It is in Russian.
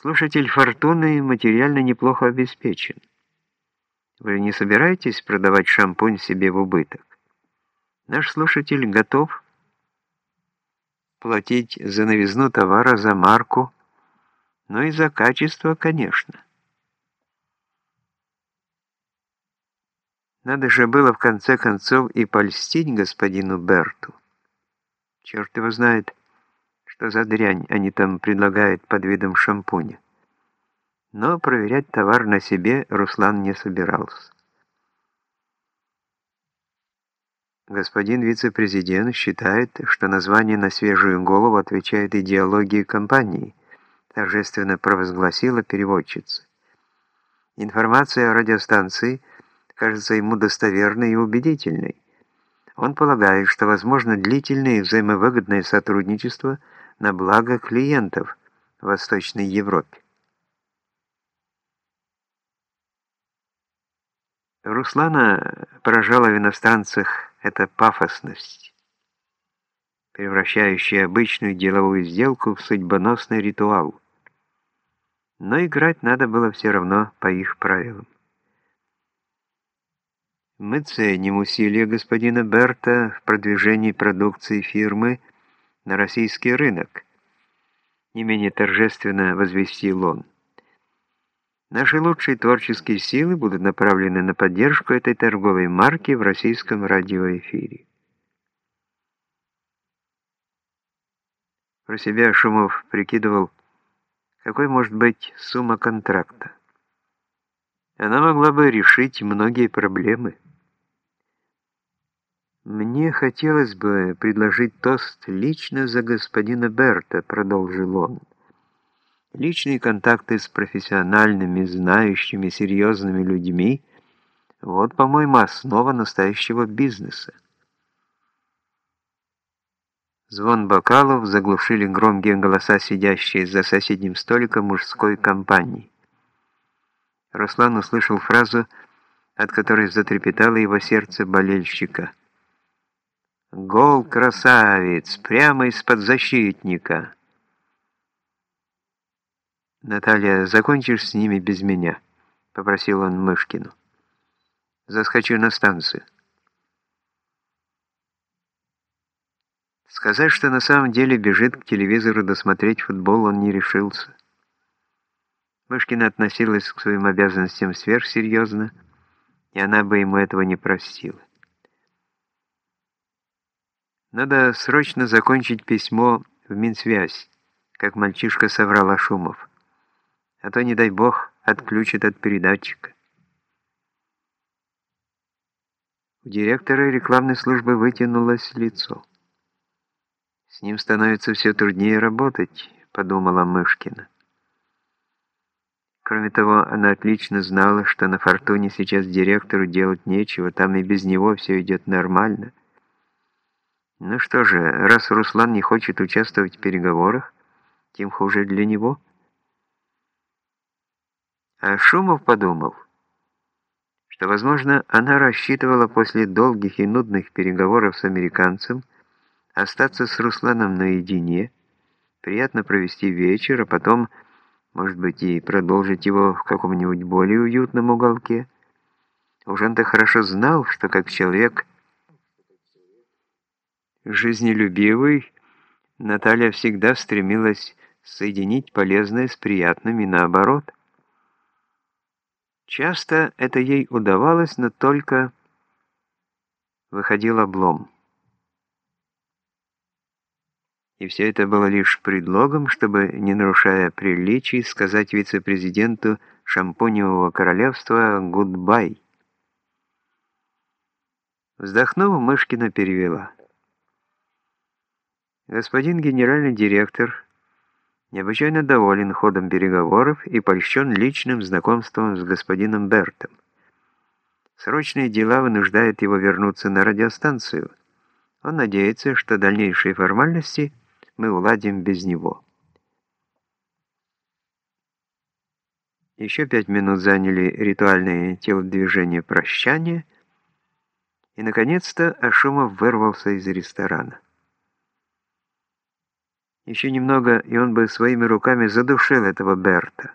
Слушатель «Фортуны» материально неплохо обеспечен. Вы не собираетесь продавать шампунь себе в убыток? Наш слушатель готов платить за новизну товара, за марку, но и за качество, конечно. Надо же было в конце концов и польстить господину Берту. Черт его знает, что за дрянь они там предлагают под видом шампуня. Но проверять товар на себе Руслан не собирался. Господин вице-президент считает, что название на свежую голову отвечает идеологии компании, торжественно провозгласила переводчица. Информация о радиостанции кажется ему достоверной и убедительной. Он полагает, что возможно длительное взаимовыгодное сотрудничество на благо клиентов в Восточной Европе. Руслана поражала в иностранцах эта пафосность, превращающая обычную деловую сделку в судьбоносный ритуал. Но играть надо было все равно по их правилам. Мы ценим усилия господина Берта в продвижении продукции фирмы на российский рынок, не менее торжественно возвестил он. Наши лучшие творческие силы будут направлены на поддержку этой торговой марки в российском радиоэфире. Про себя Шумов прикидывал, какой может быть сумма контракта. Она могла бы решить многие проблемы. «Мне хотелось бы предложить тост лично за господина Берта», — продолжил он. «Личные контакты с профессиональными, знающими, серьезными людьми — вот, по-моему, основа настоящего бизнеса». Звон бокалов заглушили громкие голоса, сидящие за соседним столиком мужской компании. Руслан услышал фразу, от которой затрепетало его сердце болельщика — Гол красавец, прямо из-под защитника. Наталья, закончишь с ними без меня, попросил он Мышкину. Заскочу на станцию. Сказать, что на самом деле бежит к телевизору досмотреть футбол, он не решился. Мышкина относилась к своим обязанностям сверхсерьезно, и она бы ему этого не простила. Надо срочно закончить письмо в Минсвязь, как мальчишка соврал Шумов. А то, не дай бог, отключат от передатчика. У директора рекламной службы вытянулось лицо. «С ним становится все труднее работать», — подумала Мышкина. Кроме того, она отлично знала, что на «Фортуне» сейчас директору делать нечего, там и без него все идет нормально. Ну что же, раз Руслан не хочет участвовать в переговорах, тем хуже для него. А Шумов подумал, что, возможно, она рассчитывала после долгих и нудных переговоров с американцем остаться с Русланом наедине, приятно провести вечер, а потом, может быть, и продолжить его в каком-нибудь более уютном уголке. Уж он-то хорошо знал, что как человек – жизнелюбивый, Наталья всегда стремилась соединить полезное с приятным и наоборот. Часто это ей удавалось, но только выходил облом. И все это было лишь предлогом, чтобы, не нарушая приличий, сказать вице-президенту шампуневого королевства «гудбай». Вздохнув, Мышкина перевела. Господин генеральный директор необычайно доволен ходом переговоров и польщен личным знакомством с господином Бертом. Срочные дела вынуждают его вернуться на радиостанцию. Он надеется, что дальнейшие формальности мы уладим без него. Еще пять минут заняли ритуальные телодвижения прощания, и, наконец-то, Ашумов вырвался из ресторана. Еще немного, и он бы своими руками задушил этого Берта.